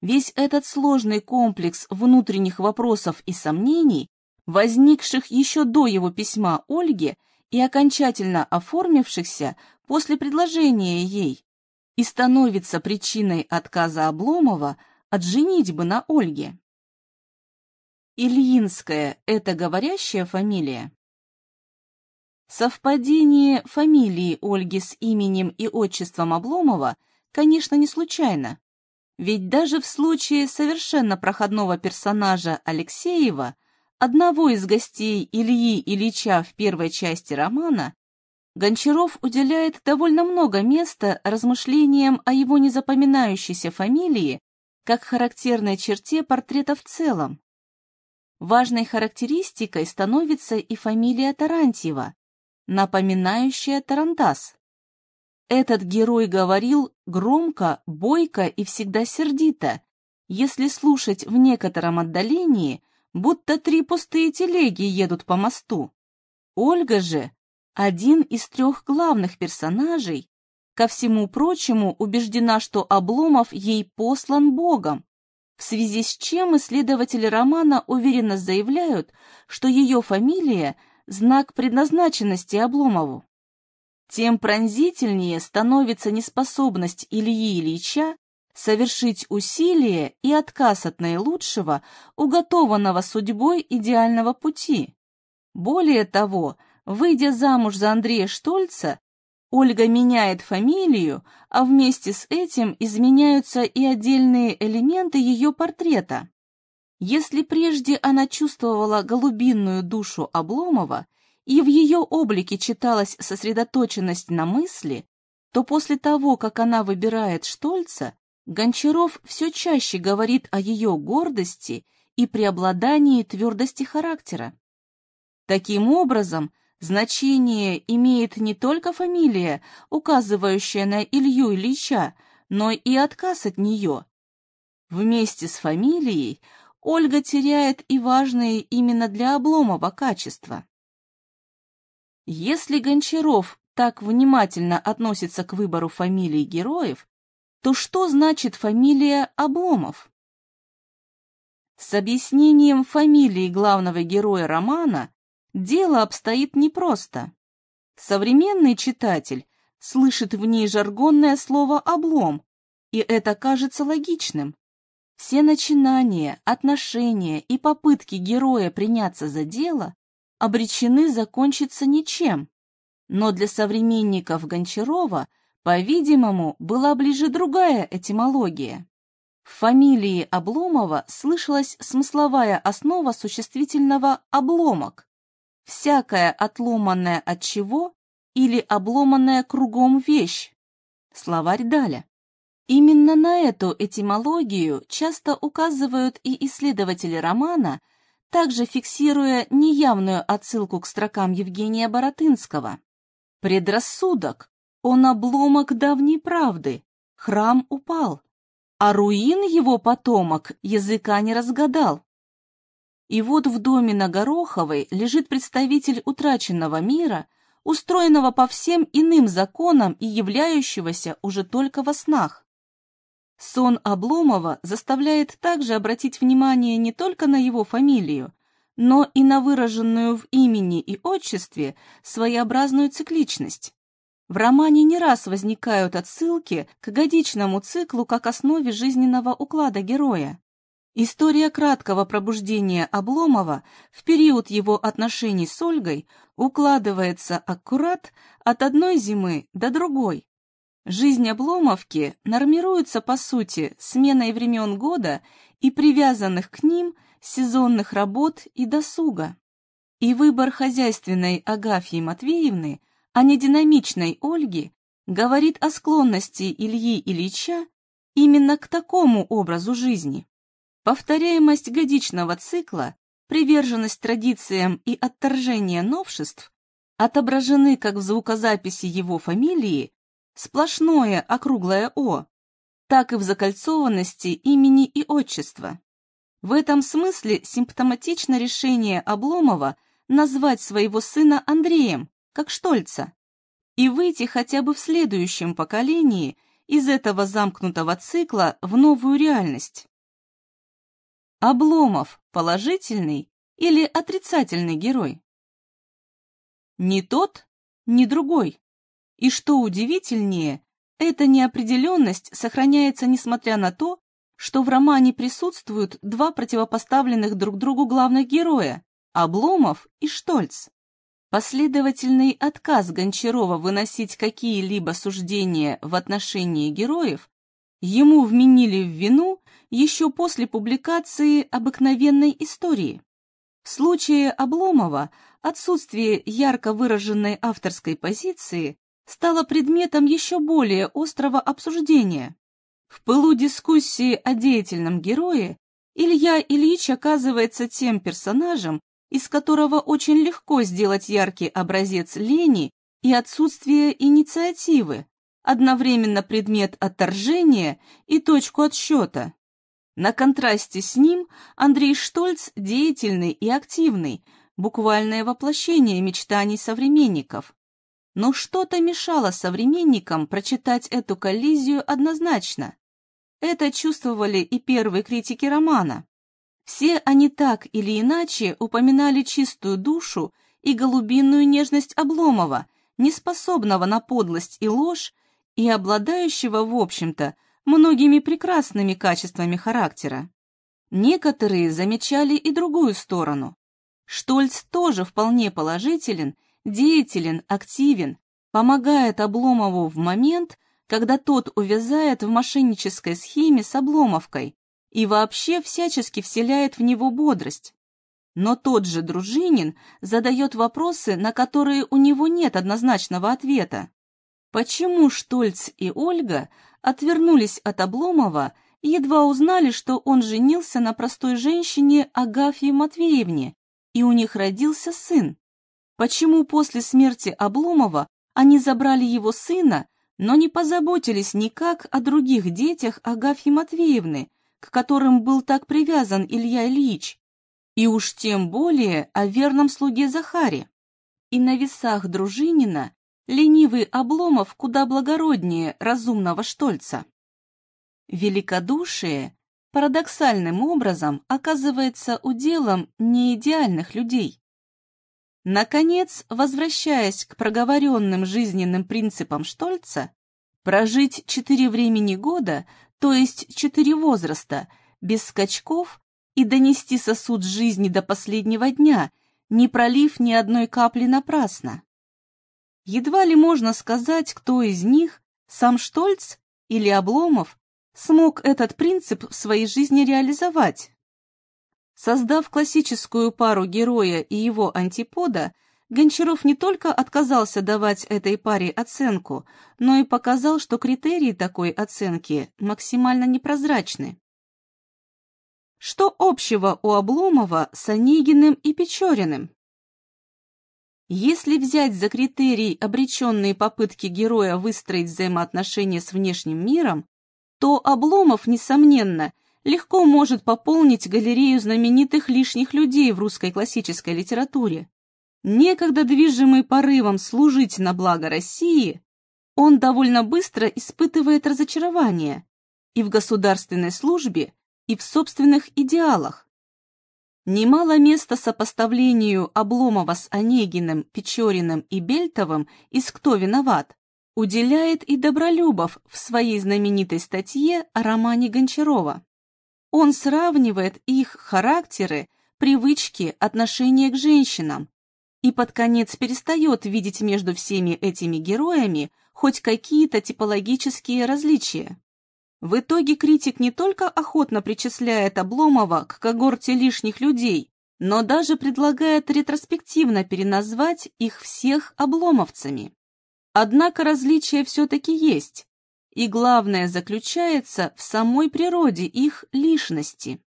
Весь этот сложный комплекс внутренних вопросов и сомнений, возникших еще до его письма Ольге и окончательно оформившихся после предложения ей, и становится причиной отказа Обломова от женитьбы на Ольге. Ильинская – это говорящая фамилия? Совпадение фамилии Ольги с именем и отчеством Обломова, конечно, не случайно. Ведь даже в случае совершенно проходного персонажа Алексеева, одного из гостей Ильи Ильича в первой части романа, Гончаров уделяет довольно много места размышлениям о его незапоминающейся фамилии как характерной черте портрета в целом. Важной характеристикой становится и фамилия Тарантьева, напоминающая тарантас. Этот герой говорил громко, бойко и всегда сердито, если слушать в некотором отдалении, будто три пустые телеги едут по мосту. Ольга же, один из трех главных персонажей, ко всему прочему убеждена, что Обломов ей послан Богом, в связи с чем исследователи романа уверенно заявляют, что ее фамилия – знак предназначенности Обломову. Тем пронзительнее становится неспособность Ильи Ильича совершить усилие и отказ от наилучшего, уготованного судьбой идеального пути. Более того, выйдя замуж за Андрея Штольца, Ольга меняет фамилию, а вместе с этим изменяются и отдельные элементы ее портрета. Если прежде она чувствовала голубинную душу Обломова и в ее облике читалась сосредоточенность на мысли, то после того, как она выбирает Штольца, Гончаров все чаще говорит о ее гордости и преобладании твердости характера. Таким образом, значение имеет не только фамилия, указывающая на Илью Ильича, но и отказ от нее. Вместе с фамилией Ольга теряет и важные именно для Обломова качества. Если Гончаров так внимательно относится к выбору фамилий героев, то что значит фамилия Обломов? С объяснением фамилии главного героя романа дело обстоит непросто. Современный читатель слышит в ней жаргонное слово «облом», и это кажется логичным. Все начинания, отношения и попытки героя приняться за дело обречены закончиться ничем. Но для современников Гончарова, по-видимому, была ближе другая этимология. В фамилии Обломова слышалась смысловая основа существительного «обломок», всякая отломанная от чего или обломанная кругом вещь. Словарь Даля. Именно на эту этимологию часто указывают и исследователи романа, также фиксируя неявную отсылку к строкам Евгения Боротынского. Предрассудок, он обломок давней правды, храм упал, а руин его потомок языка не разгадал. И вот в доме на Гороховой лежит представитель утраченного мира, устроенного по всем иным законам и являющегося уже только во снах. Сон Обломова заставляет также обратить внимание не только на его фамилию, но и на выраженную в имени и отчестве своеобразную цикличность. В романе не раз возникают отсылки к годичному циклу как основе жизненного уклада героя. История краткого пробуждения Обломова в период его отношений с Ольгой укладывается аккурат от одной зимы до другой. Жизнь Обломовки нормируется, по сути, сменой времен года и привязанных к ним сезонных работ и досуга. И выбор хозяйственной Агафьи Матвеевны, а не динамичной Ольги, говорит о склонности Ильи Ильича именно к такому образу жизни. Повторяемость годичного цикла, приверженность традициям и отторжение новшеств отображены как в звукозаписи его фамилии сплошное округлое «О», так и в закольцованности имени и отчества. В этом смысле симптоматично решение Обломова назвать своего сына Андреем, как Штольца, и выйти хотя бы в следующем поколении из этого замкнутого цикла в новую реальность. Обломов – положительный или отрицательный герой? Ни тот, ни другой. И что удивительнее, эта неопределенность сохраняется несмотря на то, что в романе присутствуют два противопоставленных друг другу главных героя – Обломов и Штольц. Последовательный отказ Гончарова выносить какие-либо суждения в отношении героев ему вменили в вину еще после публикации обыкновенной истории. В случае Обломова отсутствие ярко выраженной авторской позиции стало предметом еще более острого обсуждения. В пылу дискуссии о деятельном герое Илья Ильич оказывается тем персонажем, из которого очень легко сделать яркий образец лени и отсутствия инициативы, одновременно предмет отторжения и точку отсчета. На контрасте с ним Андрей Штольц деятельный и активный, буквальное воплощение мечтаний современников. Но что-то мешало современникам прочитать эту коллизию однозначно. Это чувствовали и первые критики романа. Все они так или иначе упоминали чистую душу и голубинную нежность Обломова, неспособного на подлость и ложь и обладающего, в общем-то, многими прекрасными качествами характера. Некоторые замечали и другую сторону. Штольц тоже вполне положителен, деятелен, активен, помогает Обломову в момент, когда тот увязает в мошеннической схеме с Обломовкой и вообще всячески вселяет в него бодрость. Но тот же Дружинин задает вопросы, на которые у него нет однозначного ответа. Почему Штольц и Ольга отвернулись от Обломова и едва узнали, что он женился на простой женщине Агафье Матвеевне, и у них родился сын? Почему после смерти Обломова они забрали его сына, но не позаботились никак о других детях Агафьи Матвеевны, к которым был так привязан Илья Ильич? и уж тем более о верном слуге Захаре. И на весах Дружинина ленивый Обломов куда благороднее разумного Штольца. Великодушие парадоксальным образом оказывается уделом неидеальных людей. Наконец, возвращаясь к проговоренным жизненным принципам Штольца, прожить четыре времени года, то есть четыре возраста, без скачков и донести сосуд жизни до последнего дня, не пролив ни одной капли напрасно. Едва ли можно сказать, кто из них, сам Штольц или Обломов, смог этот принцип в своей жизни реализовать. Создав классическую пару героя и его антипода, Гончаров не только отказался давать этой паре оценку, но и показал, что критерии такой оценки максимально непрозрачны. Что общего у Обломова с Онегиным и Печориным? Если взять за критерий обреченные попытки героя выстроить взаимоотношения с внешним миром, то Обломов, несомненно, легко может пополнить галерею знаменитых лишних людей в русской классической литературе. Некогда движимый порывом служить на благо России, он довольно быстро испытывает разочарование и в государственной службе, и в собственных идеалах. Немало места сопоставлению Обломова с Онегиным, Печориным и Бельтовым из «Кто виноват» уделяет и Добролюбов в своей знаменитой статье о романе Гончарова. Он сравнивает их характеры, привычки, отношения к женщинам и под конец перестает видеть между всеми этими героями хоть какие-то типологические различия. В итоге критик не только охотно причисляет Обломова к когорте лишних людей, но даже предлагает ретроспективно переназвать их всех обломовцами. Однако различия все-таки есть, и главное заключается в самой природе их лишности.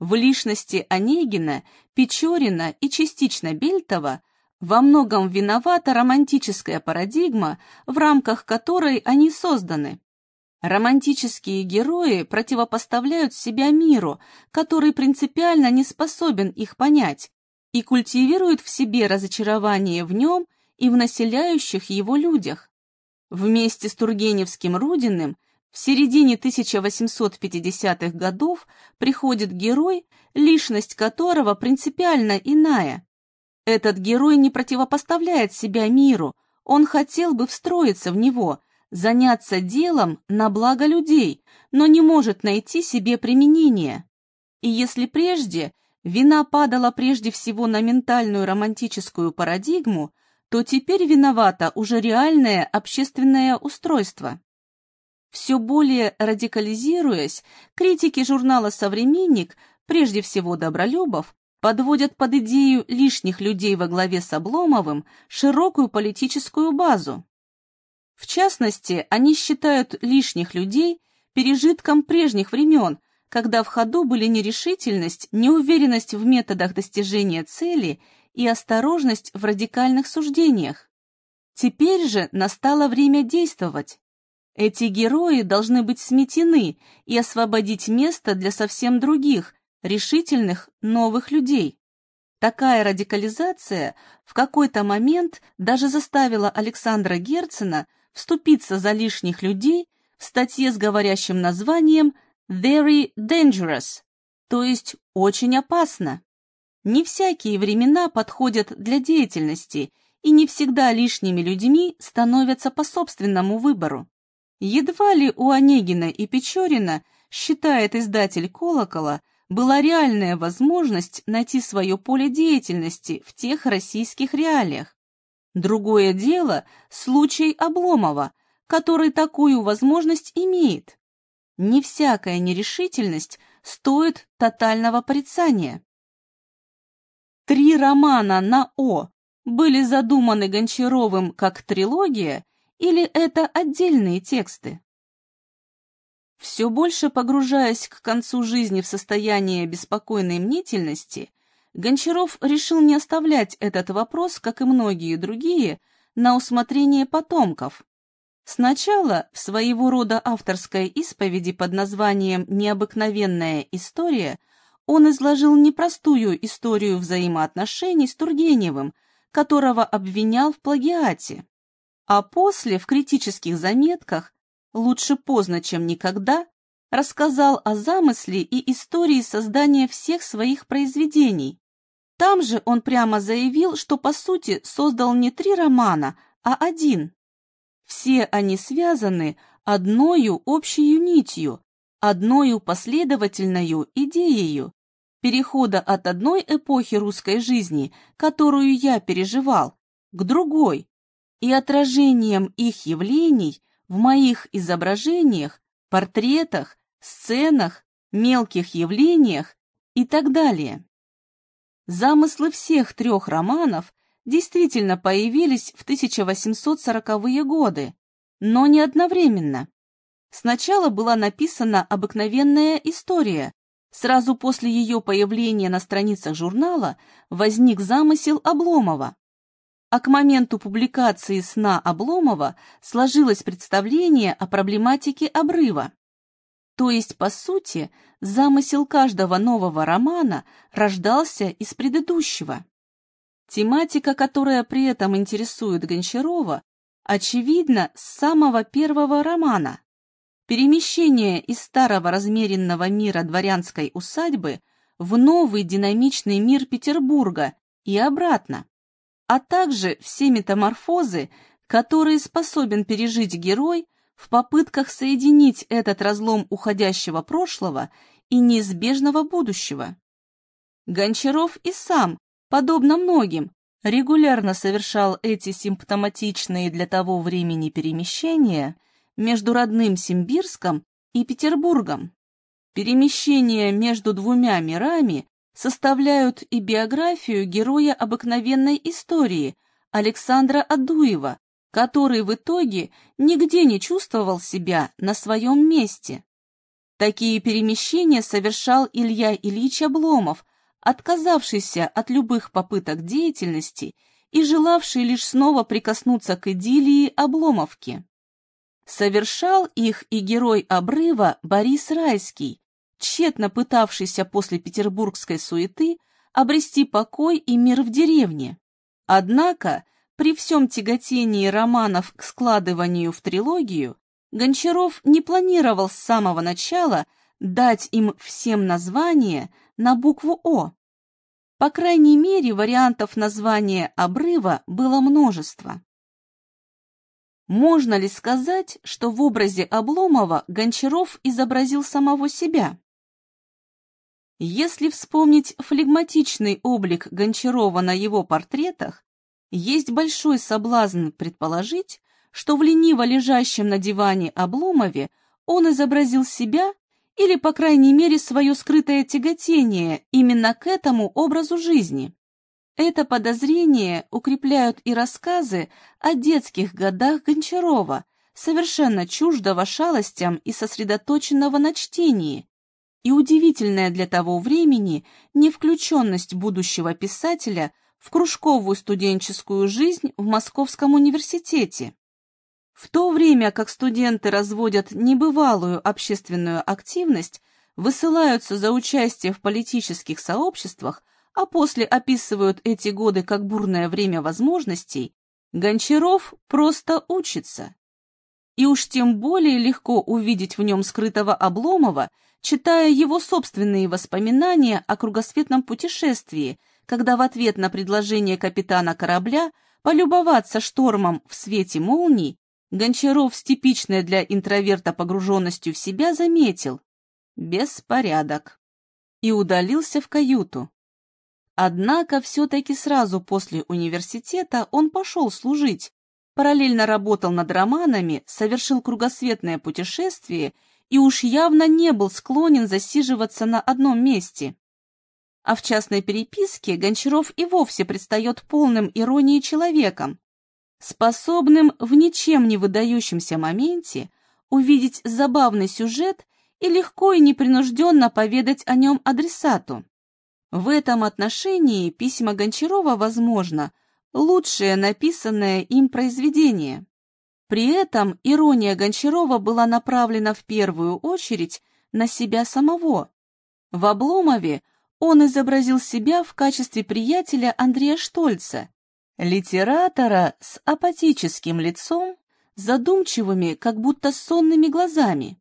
В лишности Онегина, Печорина и частично Бельтова во многом виновата романтическая парадигма, в рамках которой они созданы. Романтические герои противопоставляют себя миру, который принципиально не способен их понять, и культивируют в себе разочарование в нем и в населяющих его людях. Вместе с Тургеневским Рудиным в середине 1850-х годов приходит герой, личность которого принципиально иная. Этот герой не противопоставляет себя миру, он хотел бы встроиться в него – заняться делом на благо людей, но не может найти себе применение. И если прежде вина падала прежде всего на ментальную романтическую парадигму, то теперь виновато уже реальное общественное устройство. Все более радикализируясь, критики журнала «Современник», прежде всего Добролюбов, подводят под идею лишних людей во главе с Обломовым широкую политическую базу. В частности, они считают лишних людей пережитком прежних времен, когда в ходу были нерешительность, неуверенность в методах достижения цели и осторожность в радикальных суждениях. Теперь же настало время действовать. Эти герои должны быть сметены и освободить место для совсем других, решительных, новых людей. Такая радикализация в какой-то момент даже заставила Александра Герцена вступиться за лишних людей в статье с говорящим названием «Very Dangerous», то есть «очень опасно». Не всякие времена подходят для деятельности, и не всегда лишними людьми становятся по собственному выбору. Едва ли у Онегина и Печорина, считает издатель «Колокола», была реальная возможность найти свое поле деятельности в тех российских реалиях. Другое дело – случай Обломова, который такую возможность имеет. Не всякая нерешительность стоит тотального порицания. Три романа на «О» были задуманы Гончаровым как трилогия или это отдельные тексты? Все больше погружаясь к концу жизни в состояние беспокойной мнительности, Гончаров решил не оставлять этот вопрос, как и многие другие, на усмотрение потомков. Сначала в своего рода авторской исповеди под названием «Необыкновенная история» он изложил непростую историю взаимоотношений с Тургеневым, которого обвинял в плагиате. А после в критических заметках «Лучше поздно, чем никогда» рассказал о замысле и истории создания всех своих произведений. Там же он прямо заявил, что по сути создал не три романа, а один. Все они связаны одною общей нитью, одною последовательною идеей, перехода от одной эпохи русской жизни, которую я переживал, к другой, и отражением их явлений в моих изображениях, портретах, сценах, мелких явлениях и так далее. Замыслы всех трех романов действительно появились в 1840-е годы, но не одновременно. Сначала была написана обыкновенная история, Сразу после ее появления на страницах журнала возник замысел Обломова. А к моменту публикации сна Обломова сложилось представление о проблематике обрыва. То есть, по сути, замысел каждого нового романа рождался из предыдущего. Тематика, которая при этом интересует Гончарова, очевидна с самого первого романа. Перемещение из старого размеренного мира дворянской усадьбы в новый динамичный мир Петербурга и обратно, а также все метаморфозы, которые способен пережить герой в попытках соединить этот разлом уходящего прошлого и неизбежного будущего. Гончаров и сам, подобно многим, регулярно совершал эти симптоматичные для того времени перемещения – между родным Симбирском и Петербургом. Перемещения между двумя мирами составляют и биографию героя обыкновенной истории Александра Адуева, который в итоге нигде не чувствовал себя на своем месте. Такие перемещения совершал Илья Ильич Обломов, отказавшийся от любых попыток деятельности и желавший лишь снова прикоснуться к идиллии Обломовки. Совершал их и герой обрыва Борис Райский, тщетно пытавшийся после петербургской суеты обрести покой и мир в деревне. Однако, при всем тяготении романов к складыванию в трилогию, Гончаров не планировал с самого начала дать им всем название на букву «О». По крайней мере, вариантов названия обрыва было множество. Можно ли сказать, что в образе Обломова Гончаров изобразил самого себя? Если вспомнить флегматичный облик Гончарова на его портретах, есть большой соблазн предположить, что в лениво лежащем на диване Обломове он изобразил себя или, по крайней мере, свое скрытое тяготение именно к этому образу жизни. Это подозрение укрепляют и рассказы о детских годах Гончарова, совершенно чуждого шалостям и сосредоточенного на чтении, и удивительная для того времени невключенность будущего писателя в кружковую студенческую жизнь в Московском университете. В то время как студенты разводят небывалую общественную активность, высылаются за участие в политических сообществах, а после описывают эти годы как бурное время возможностей, Гончаров просто учится. И уж тем более легко увидеть в нем скрытого Обломова, читая его собственные воспоминания о кругосветном путешествии, когда в ответ на предложение капитана корабля полюбоваться штормом в свете молний, Гончаров с типичной для интроверта погруженностью в себя заметил – беспорядок. и удалился в каюту. Однако все-таки сразу после университета он пошел служить, параллельно работал над романами, совершил кругосветное путешествие и уж явно не был склонен засиживаться на одном месте. А в частной переписке Гончаров и вовсе предстает полным иронией человеком, способным в ничем не выдающемся моменте увидеть забавный сюжет и легко и непринужденно поведать о нем адресату. В этом отношении письма Гончарова, возможно, лучшее написанное им произведение. При этом ирония Гончарова была направлена в первую очередь на себя самого. В Обломове он изобразил себя в качестве приятеля Андрея Штольца, литератора с апатическим лицом, задумчивыми, как будто сонными глазами.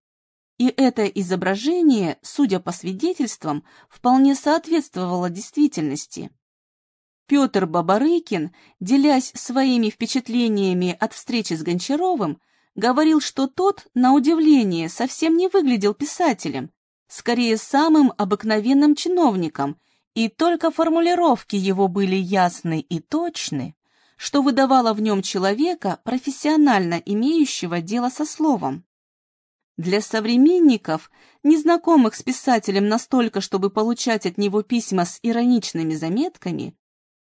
И это изображение, судя по свидетельствам, вполне соответствовало действительности. Петр Бабарыкин, делясь своими впечатлениями от встречи с Гончаровым, говорил, что тот, на удивление, совсем не выглядел писателем, скорее самым обыкновенным чиновником, и только формулировки его были ясны и точны, что выдавало в нем человека, профессионально имеющего дело со словом. Для современников, незнакомых с писателем настолько, чтобы получать от него письма с ироничными заметками,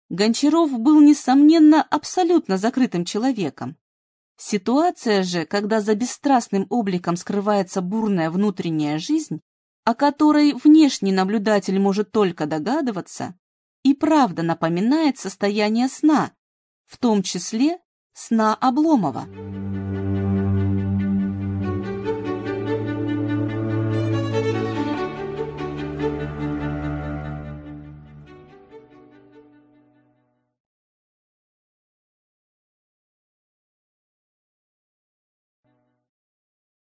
Гончаров был, несомненно, абсолютно закрытым человеком. Ситуация же, когда за бесстрастным обликом скрывается бурная внутренняя жизнь, о которой внешний наблюдатель может только догадываться, и правда напоминает состояние сна, в том числе сна Обломова.